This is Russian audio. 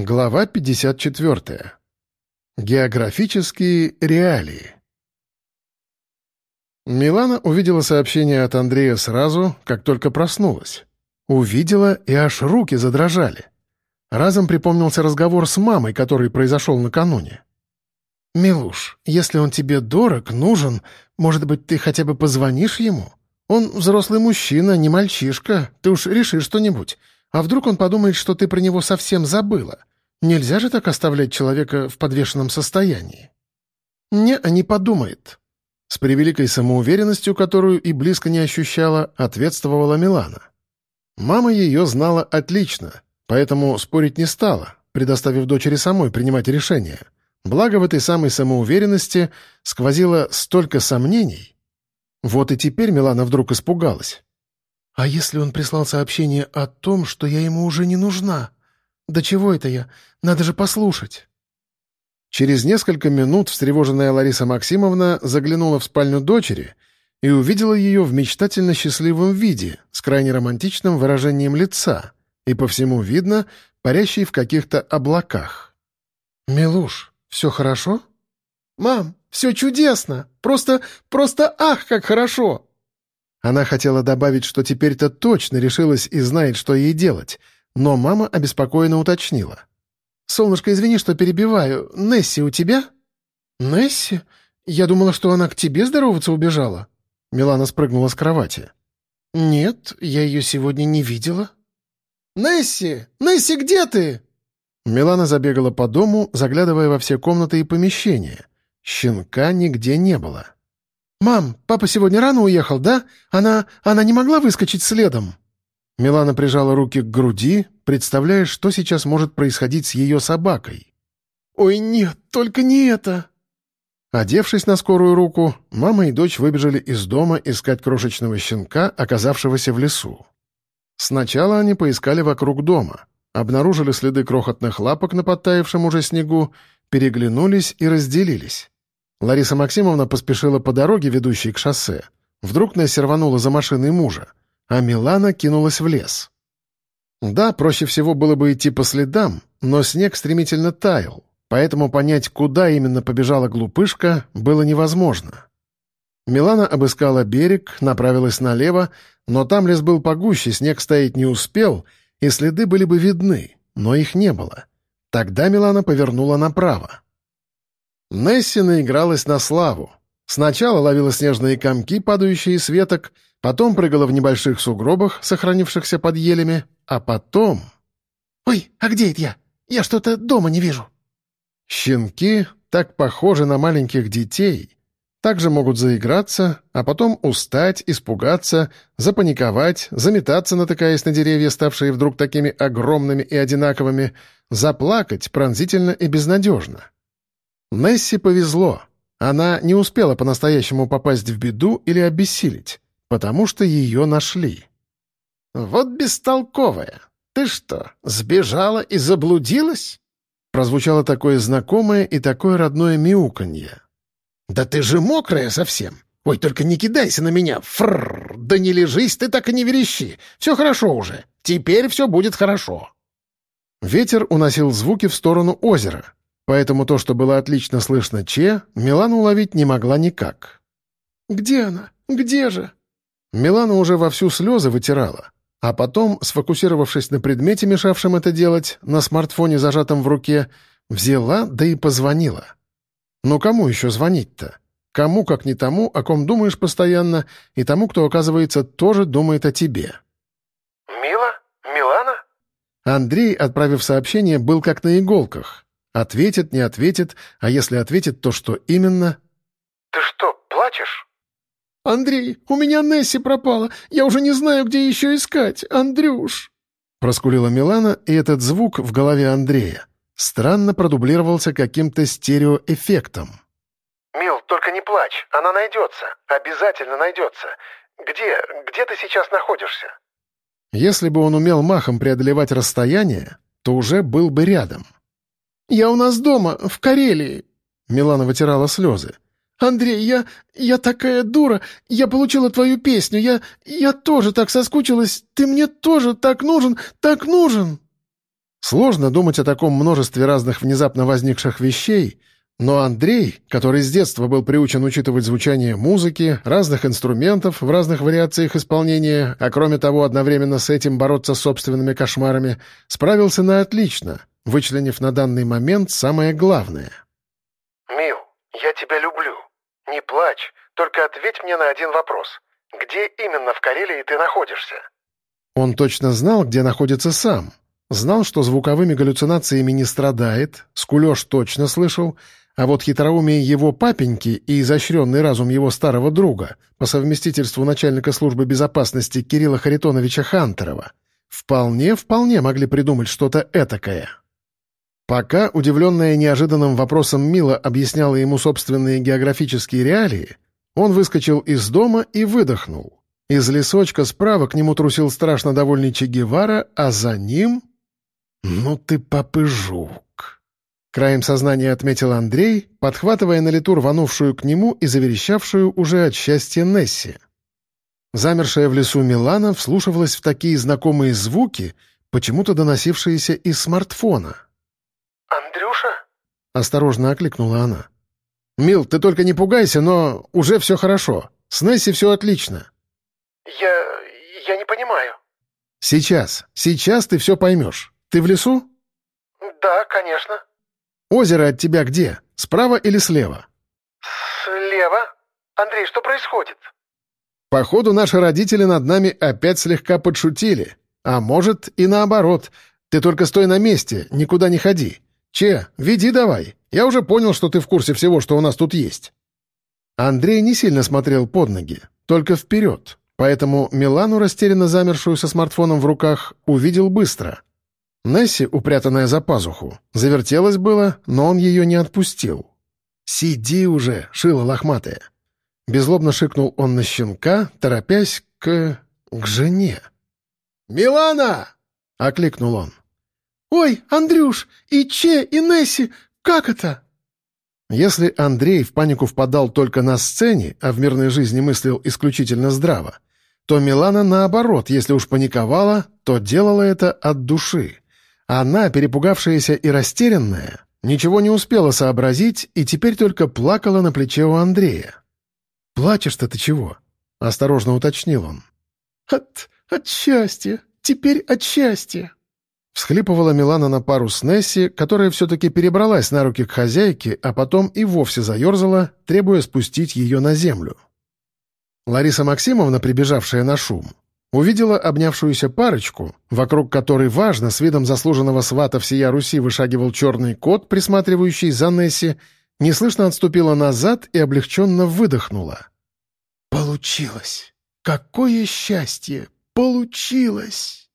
Глава 54. Географические реалии. Милана увидела сообщение от Андрея сразу, как только проснулась. Увидела, и аж руки задрожали. Разом припомнился разговор с мамой, который произошел накануне. «Милуш, если он тебе дорог, нужен, может быть, ты хотя бы позвонишь ему? Он взрослый мужчина, не мальчишка, ты уж реши что-нибудь. А вдруг он подумает, что ты про него совсем забыла? Нельзя же так оставлять человека в подвешенном состоянии. Не, а не подумает. С превеликой самоуверенностью, которую и близко не ощущала, ответствовала Милана. Мама ее знала отлично, поэтому спорить не стала, предоставив дочери самой принимать решение. Благо в этой самой самоуверенности сквозило столько сомнений. Вот и теперь Милана вдруг испугалась. «А если он прислал сообщение о том, что я ему уже не нужна? Да чего это я? Надо же послушать!» Через несколько минут встревоженная Лариса Максимовна заглянула в спальню дочери и увидела ее в мечтательно счастливом виде, с крайне романтичным выражением лица, и по всему видно, парящей в каких-то облаках. «Милуш, все хорошо?» «Мам, все чудесно! Просто, просто ах, как хорошо!» Она хотела добавить, что теперь-то точно решилась и знает, что ей делать, но мама обеспокоенно уточнила. «Солнышко, извини, что перебиваю. Несси у тебя?» «Несси? Я думала, что она к тебе здороваться убежала». Милана спрыгнула с кровати. «Нет, я ее сегодня не видела». «Несси! Несси, где ты?» Милана забегала по дому, заглядывая во все комнаты и помещения. Щенка нигде не было. «Мам, папа сегодня рано уехал, да? Она... она не могла выскочить следом?» Милана прижала руки к груди, представляя, что сейчас может происходить с ее собакой. «Ой, нет, только не это!» Одевшись на скорую руку, мама и дочь выбежали из дома искать крошечного щенка, оказавшегося в лесу. Сначала они поискали вокруг дома, обнаружили следы крохотных лапок на подтаявшем уже снегу, переглянулись и разделились. Лариса Максимовна поспешила по дороге, ведущей к шоссе. Вдруг Несси рванула за машиной мужа, а Милана кинулась в лес. Да, проще всего было бы идти по следам, но снег стремительно таял, поэтому понять, куда именно побежала глупышка, было невозможно. Милана обыскала берег, направилась налево, но там лес был погуще, снег стоять не успел, и следы были бы видны, но их не было. Тогда Милана повернула направо. Несси наигралась на славу. Сначала ловила снежные комки, падающие с веток, потом прыгала в небольших сугробах, сохранившихся под елями, а потом... «Ой, а где это я? Я что-то дома не вижу». Щенки так похожи на маленьких детей. Также могут заиграться, а потом устать, испугаться, запаниковать, заметаться, натыкаясь на деревья, ставшие вдруг такими огромными и одинаковыми, заплакать пронзительно и безнадежно. Несси повезло. Она не успела по-настоящему попасть в беду или обессилить, потому что ее нашли. «Вот бестолковая! Ты что, сбежала и заблудилась?» Прозвучало такое знакомое и такое родное мяуканье. «Да ты же мокрая совсем! Ой, только не кидайся на меня! Фрррр! Да не лежись, ты так и не верещи! Все хорошо уже! Теперь все будет хорошо!» Ветер уносил звуки в сторону озера, Поэтому то, что было отлично слышно Че, Милана уловить не могла никак. «Где она? Где же?» Милана уже вовсю слезы вытирала, а потом, сфокусировавшись на предмете, мешавшем это делать, на смартфоне, зажатом в руке, взяла, да и позвонила. Ну кому еще звонить-то? Кому, как не тому, о ком думаешь постоянно, и тому, кто, оказывается, тоже думает о тебе. «Мила? Милана?» Андрей, отправив сообщение, был как на иголках. Ответит, не ответит, а если ответит, то что именно? «Ты что, плачешь?» «Андрей, у меня Несси пропала. Я уже не знаю, где еще искать. Андрюш!» Проскулила Милана, и этот звук в голове Андрея странно продублировался каким-то стереоэффектом. «Мил, только не плачь. Она найдется. Обязательно найдется. Где, где ты сейчас находишься?» Если бы он умел махом преодолевать расстояние, то уже был бы рядом. «Я у нас дома, в Карелии!» Милана вытирала слезы. «Андрей, я... я такая дура! Я получила твою песню, я... я тоже так соскучилась! Ты мне тоже так нужен, так нужен!» Сложно думать о таком множестве разных внезапно возникших вещей, но Андрей, который с детства был приучен учитывать звучание музыки, разных инструментов в разных вариациях исполнения, а кроме того одновременно с этим бороться с собственными кошмарами, справился на отлично, вычленив на данный момент самое главное. «Мил, я тебя люблю. Не плачь, только ответь мне на один вопрос. Где именно в Карелии ты находишься?» Он точно знал, где находится сам. Знал, что звуковыми галлюцинациями не страдает, скулеж точно слышал, а вот хитроумие его папеньки и изощренный разум его старого друга, по совместительству начальника службы безопасности Кирилла Харитоновича Хантерова, вполне-вполне могли придумать что-то этакое. Пока, удивленная неожиданным вопросом Мила объясняла ему собственные географические реалии, он выскочил из дома и выдохнул. Из лесочка справа к нему трусил страшно довольный Че Гевара, а за ним... «Ну ты попыжук!» Краем сознания отметил Андрей, подхватывая на лету рванувшую к нему и заверещавшую уже от счастья Несси. Замершая в лесу Милана вслушивалась в такие знакомые звуки, почему-то доносившиеся из смартфона. «Андрюша?» — осторожно окликнула она. «Мил, ты только не пугайся, но уже все хорошо. С Несси все отлично». «Я... я не понимаю». «Сейчас, сейчас ты все поймешь. Ты в лесу?» «Да, конечно». Озеро от тебя где? Справа или слева?» «Слева. Андрей, что происходит?» «Походу, наши родители над нами опять слегка подшутили. А может, и наоборот. Ты только стой на месте, никуда не ходи. Че, веди давай. Я уже понял, что ты в курсе всего, что у нас тут есть». Андрей не сильно смотрел под ноги, только вперед. Поэтому Милану, растерянно замершую со смартфоном в руках, увидел быстро — Несси, упрятанная за пазуху, завертелась было, но он ее не отпустил. «Сиди уже, шила лохматая!» Безлобно шикнул он на щенка, торопясь к... к жене. «Милана!» — окликнул он. «Ой, Андрюш, и Че, и Несси, как это?» Если Андрей в панику впадал только на сцене, а в мирной жизни мыслил исключительно здраво, то Милана, наоборот, если уж паниковала, то делала это от души. Она, перепугавшаяся и растерянная, ничего не успела сообразить и теперь только плакала на плече у Андрея. «Плачешь-то ты чего?» — осторожно уточнил он. «От... от счастья. Теперь от счастья». Всхлипывала Милана на пару с Несси, которая все-таки перебралась на руки к хозяйке, а потом и вовсе заерзала, требуя спустить ее на землю. Лариса Максимовна, прибежавшая на шум, увидела обнявшуюся парочку, вокруг которой важно с видом заслуженного свата всея Руси вышагивал черный кот, присматривающий за Несси, неслышно отступила назад и облегченно выдохнула. «Получилось! Какое счастье! Получилось!»